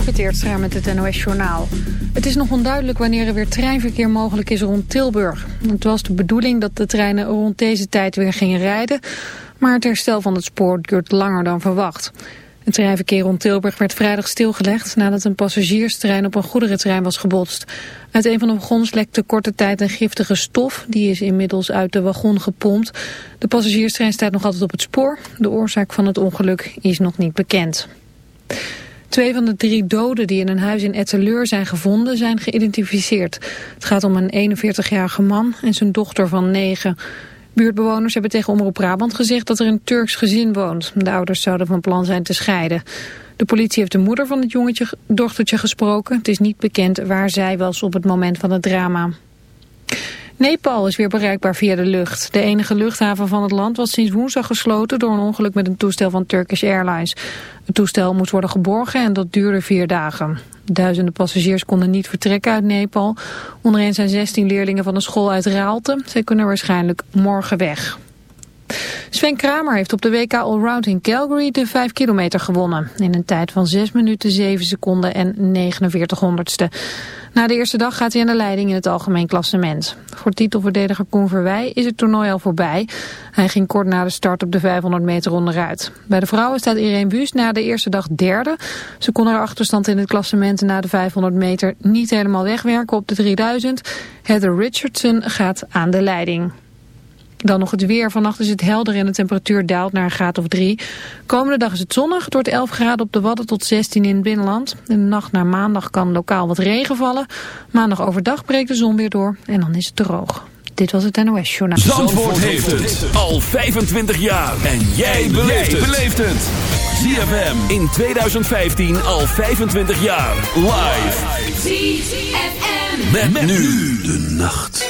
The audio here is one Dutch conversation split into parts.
Dielke Teertstra met het NOS-journaal. Het is nog onduidelijk wanneer er weer treinverkeer mogelijk is rond Tilburg. Het was de bedoeling dat de treinen rond deze tijd weer gingen rijden... maar het herstel van het spoor duurt langer dan verwacht. Het treinverkeer rond Tilburg werd vrijdag stilgelegd... nadat een passagierstrein op een goederentrein was gebotst. Uit een van de wagons lekte korte tijd een giftige stof. Die is inmiddels uit de wagon gepompt. De passagierstrein staat nog altijd op het spoor. De oorzaak van het ongeluk is nog niet bekend. Twee van de drie doden die in een huis in Etteleur zijn gevonden zijn geïdentificeerd. Het gaat om een 41-jarige man en zijn dochter van 9. Buurtbewoners hebben tegen Omroep Brabant gezegd dat er een Turks gezin woont. De ouders zouden van plan zijn te scheiden. De politie heeft de moeder van het jongetje, dochtertje gesproken. Het is niet bekend waar zij was op het moment van het drama. Nepal is weer bereikbaar via de lucht. De enige luchthaven van het land was sinds woensdag gesloten door een ongeluk met een toestel van Turkish Airlines. Het toestel moest worden geborgen en dat duurde vier dagen. Duizenden passagiers konden niet vertrekken uit Nepal. Onder hen zijn 16 leerlingen van een school uit Raalte. Zij kunnen waarschijnlijk morgen weg. Sven Kramer heeft op de WK Allround in Calgary de 5 kilometer gewonnen. In een tijd van 6 minuten 7 seconden en 49 honderdste. Na de eerste dag gaat hij aan de leiding in het algemeen klassement. Voor titelverdediger Koen Verwij is het toernooi al voorbij. Hij ging kort na de start op de 500 meter onderuit. Bij de vrouwen staat Irene Buus na de eerste dag derde. Ze kon haar achterstand in het klassement na de 500 meter niet helemaal wegwerken op de 3000. Heather Richardson gaat aan de leiding. Dan nog het weer. Vannacht is het helder en de temperatuur daalt naar een graad of 3. Komende dag is het zonnig. Het wordt 11 graden op de Wadden tot 16 in het binnenland. In de nacht naar maandag kan lokaal wat regen vallen. Maandag overdag breekt de zon weer door en dan is het droog. Dit was het NOS Journaal. Zandvoort heeft het al 25 jaar. En jij beleeft het. ZFM in 2015 al 25 jaar. Live. ZFM. met nu de nacht.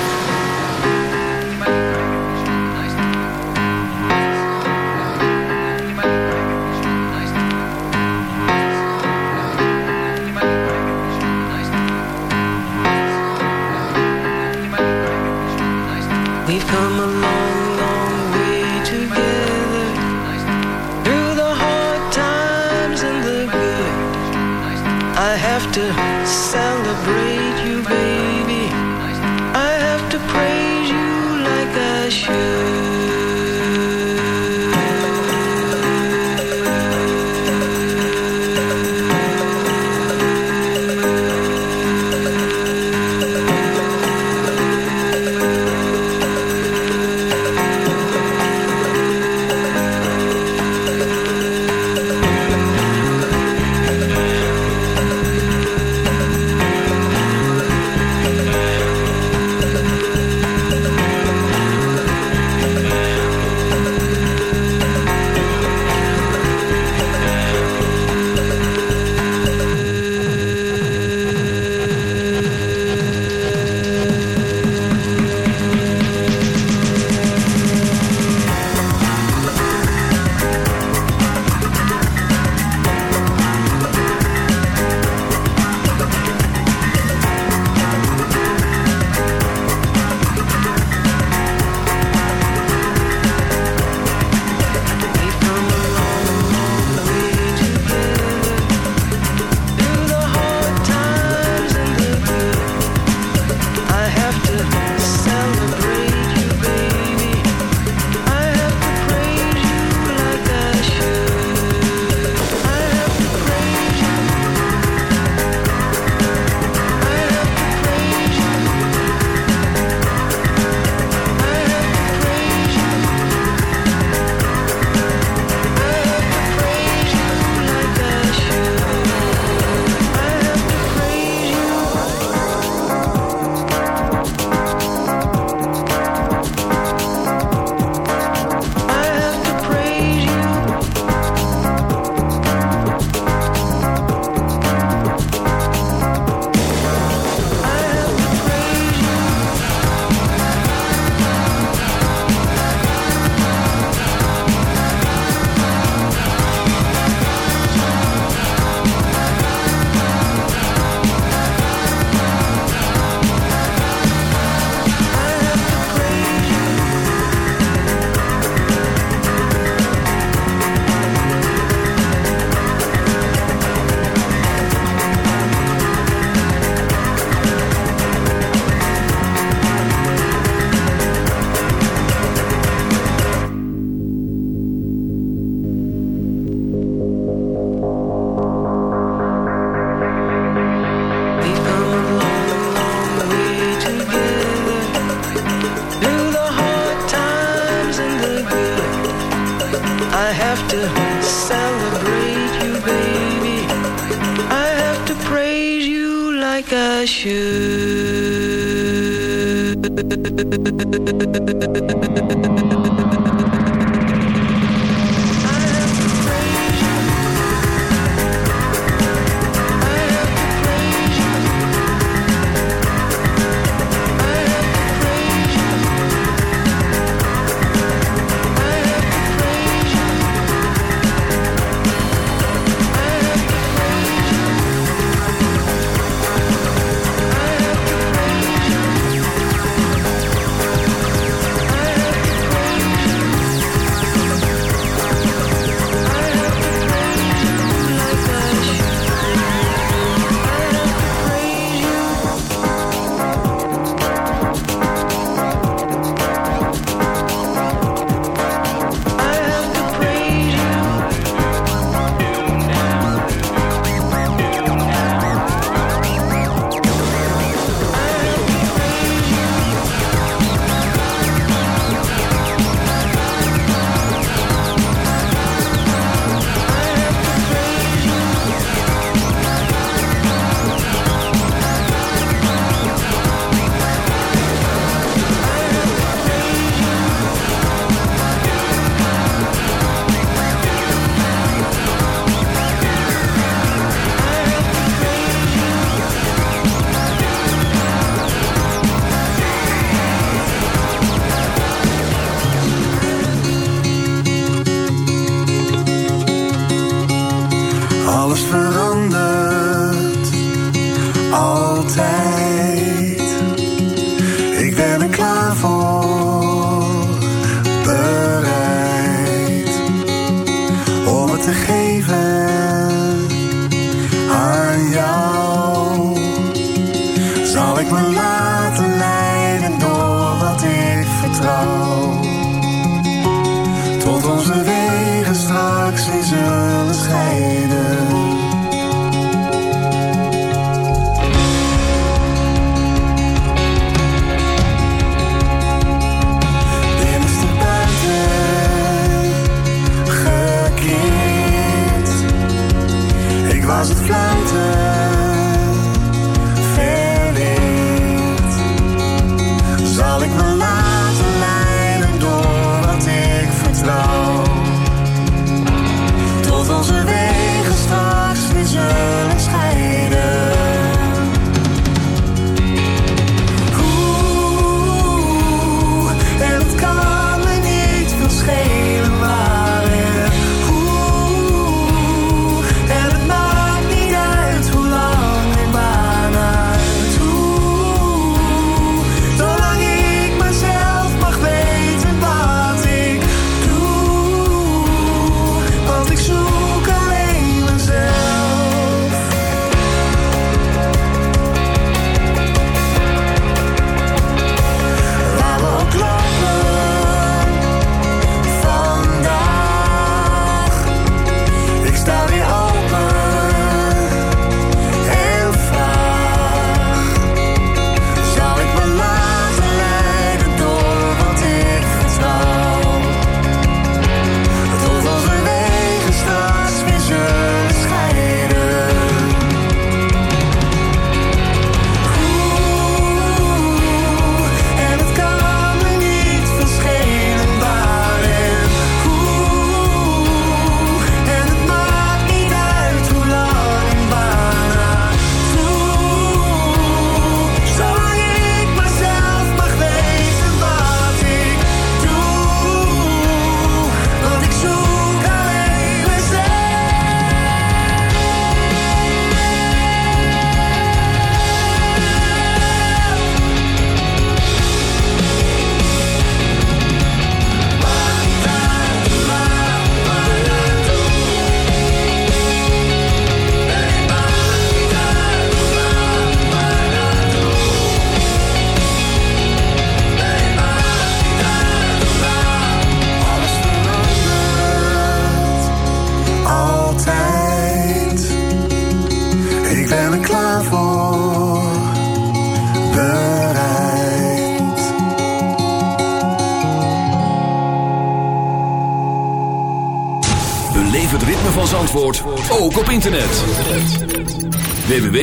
soon.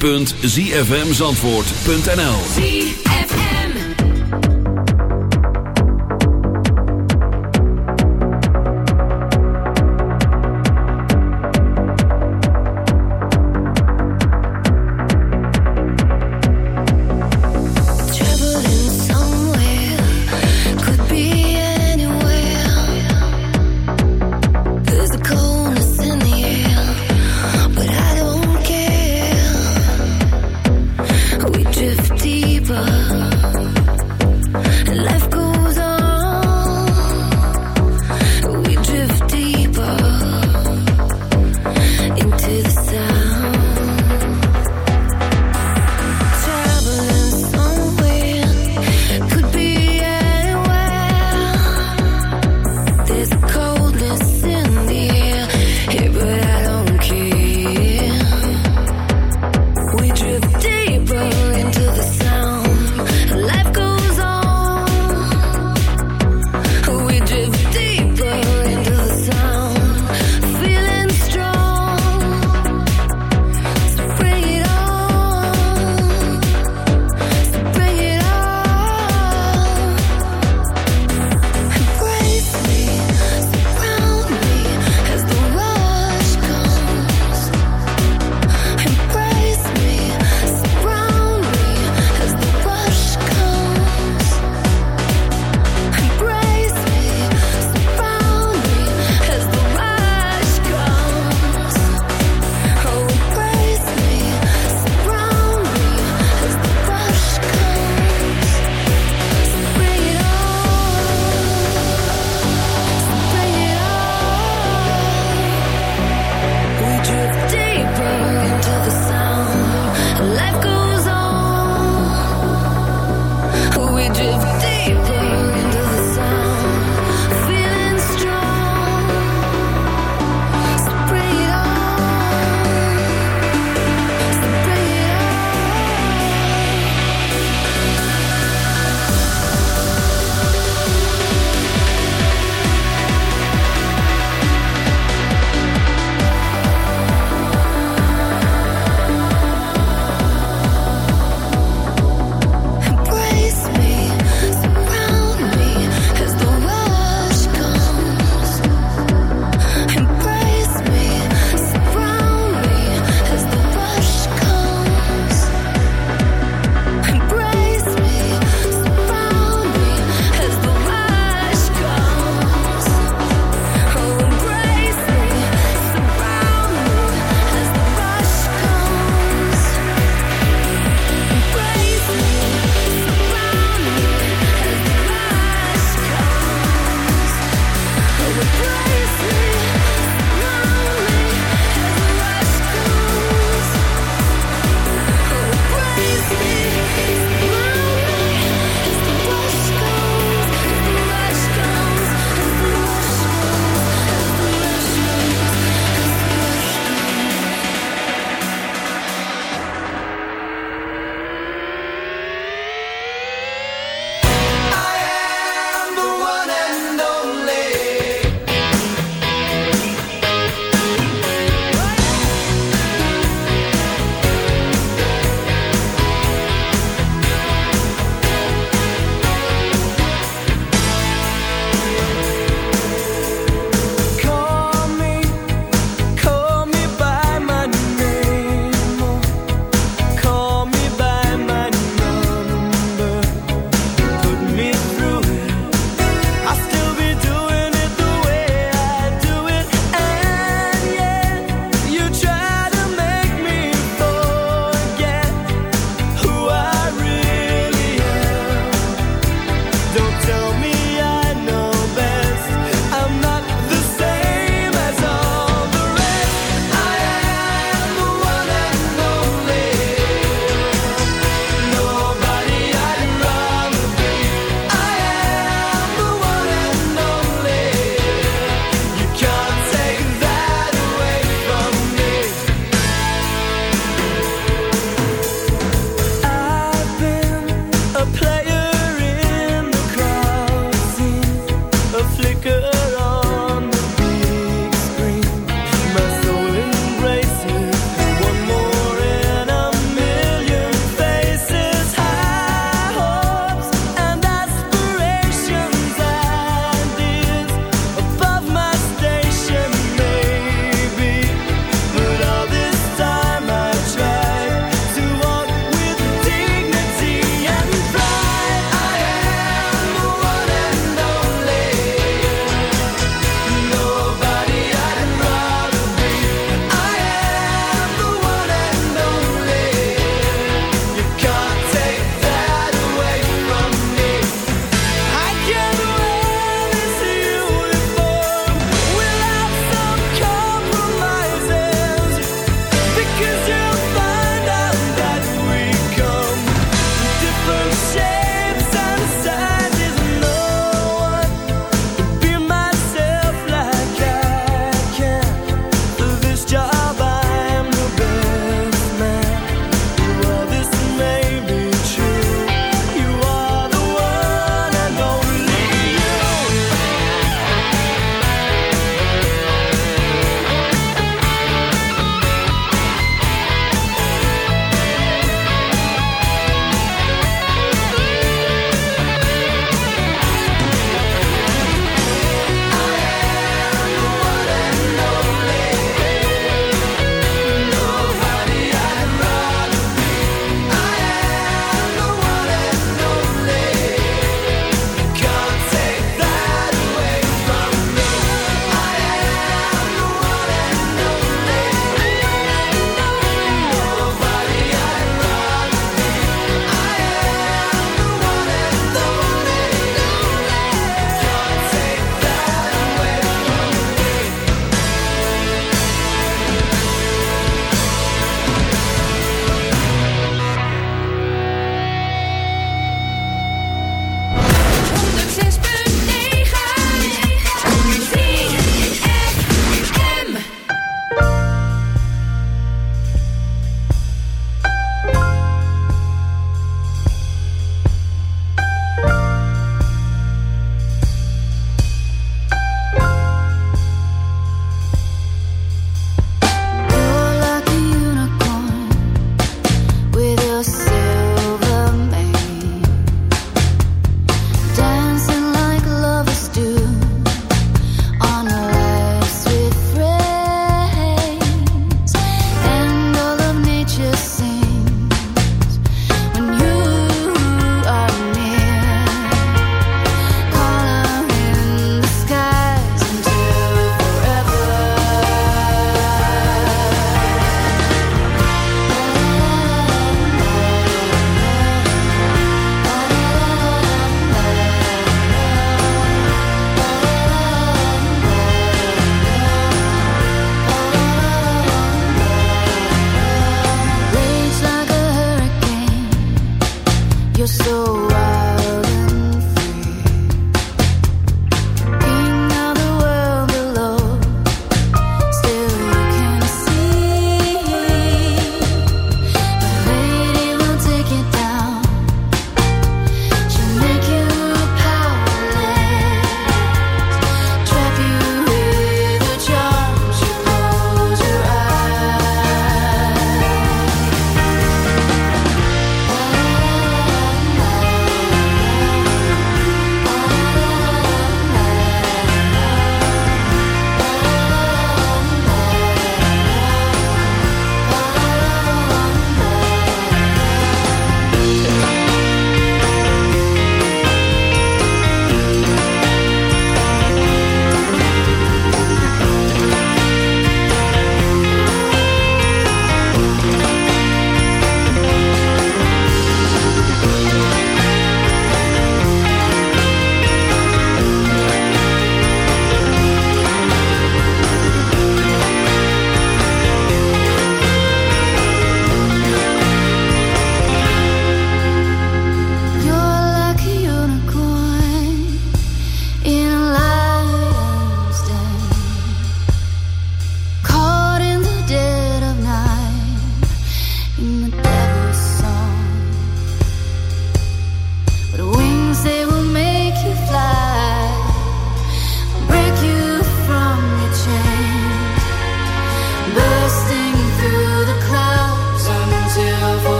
www.zfmzandvoort.nl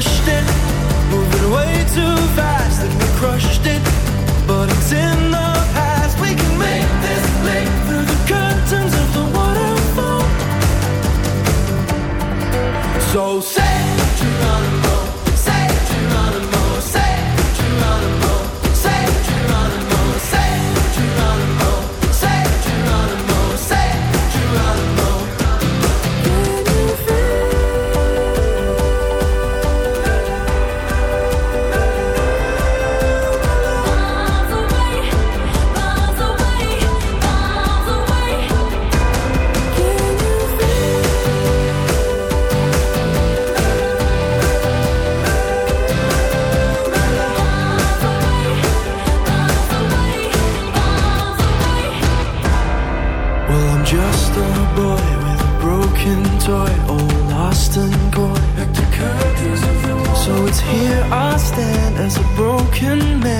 rushed it, moving way too fast, and we crushed it. But it's in the past. We can make this leap through the curtains of the waterfall. So. broken make.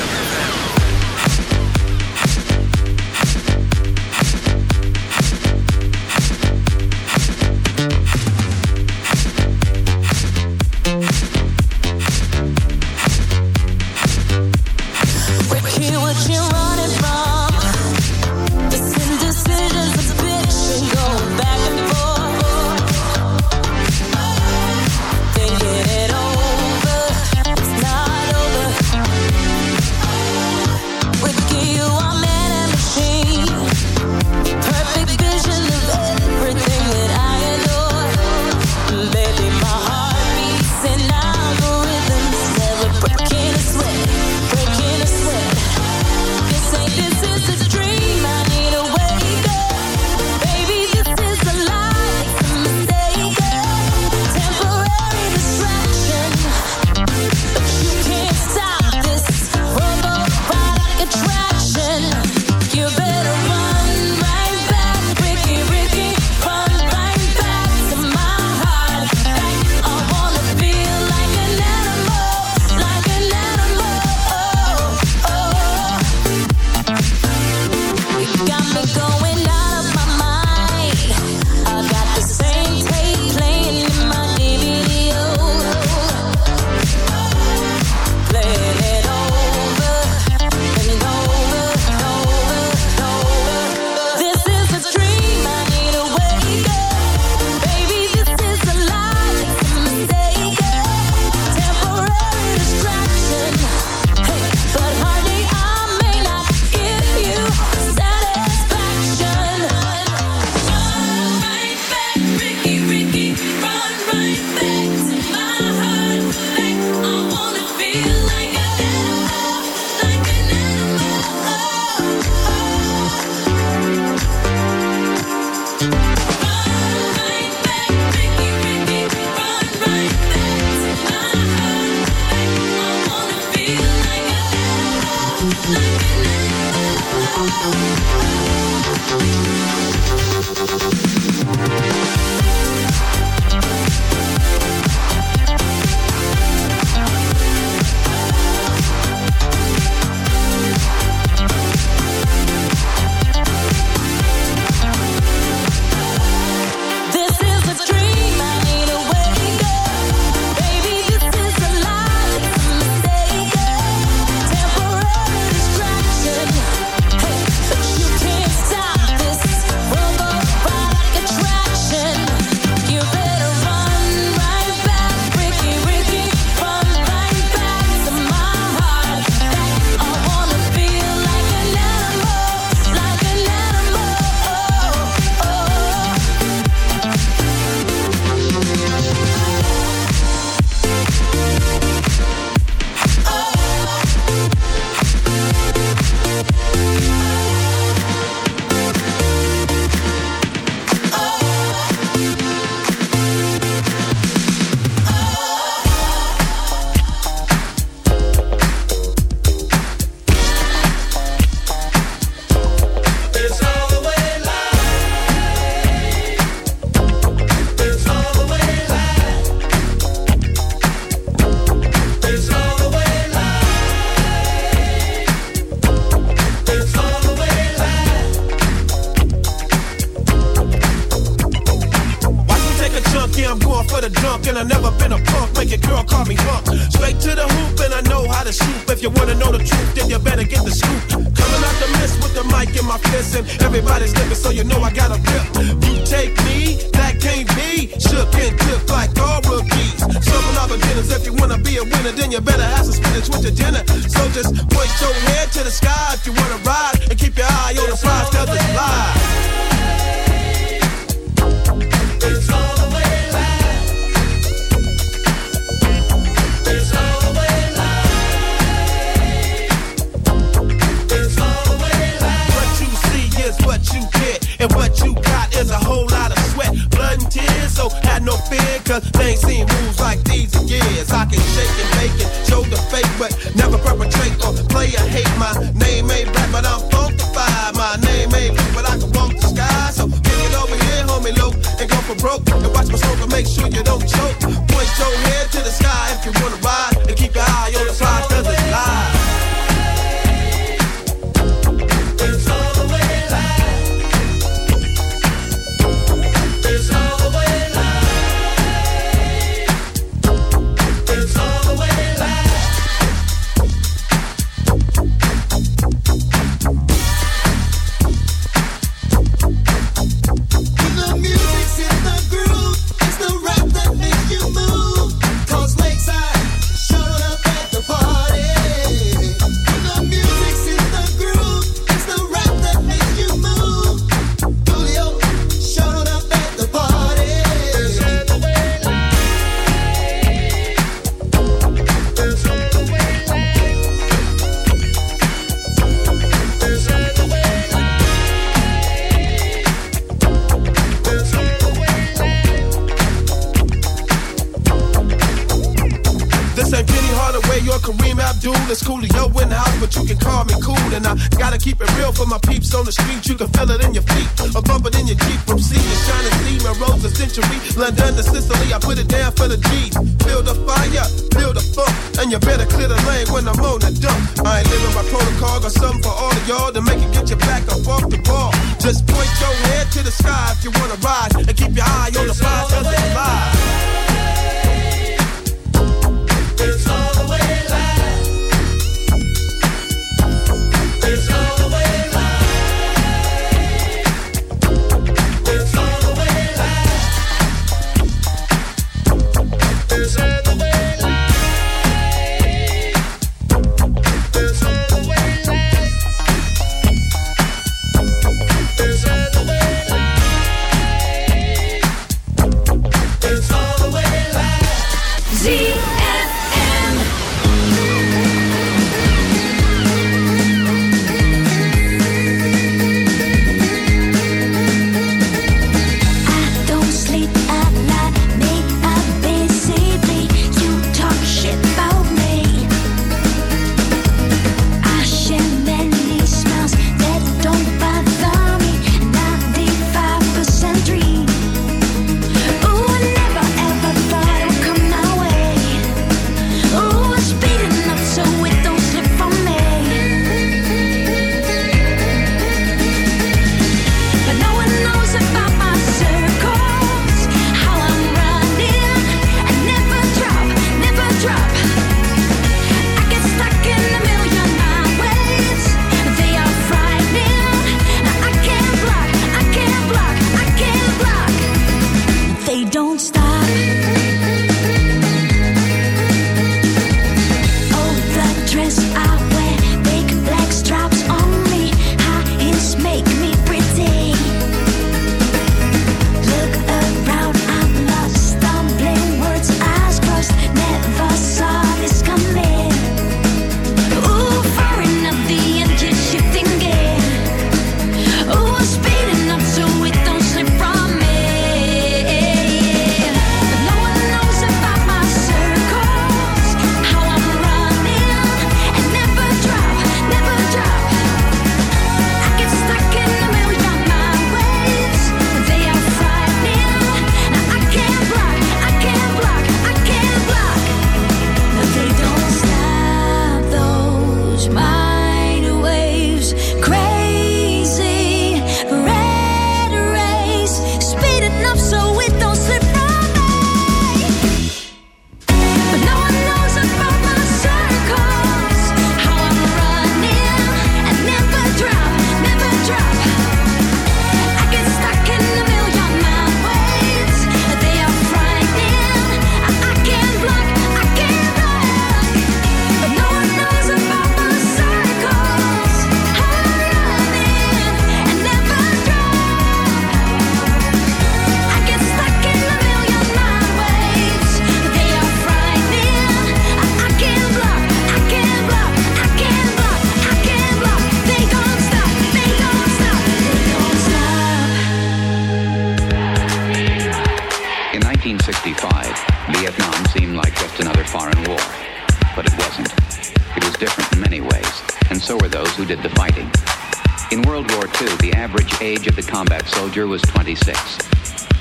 Soldier was 26.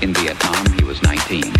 In Vietnam, he was 19.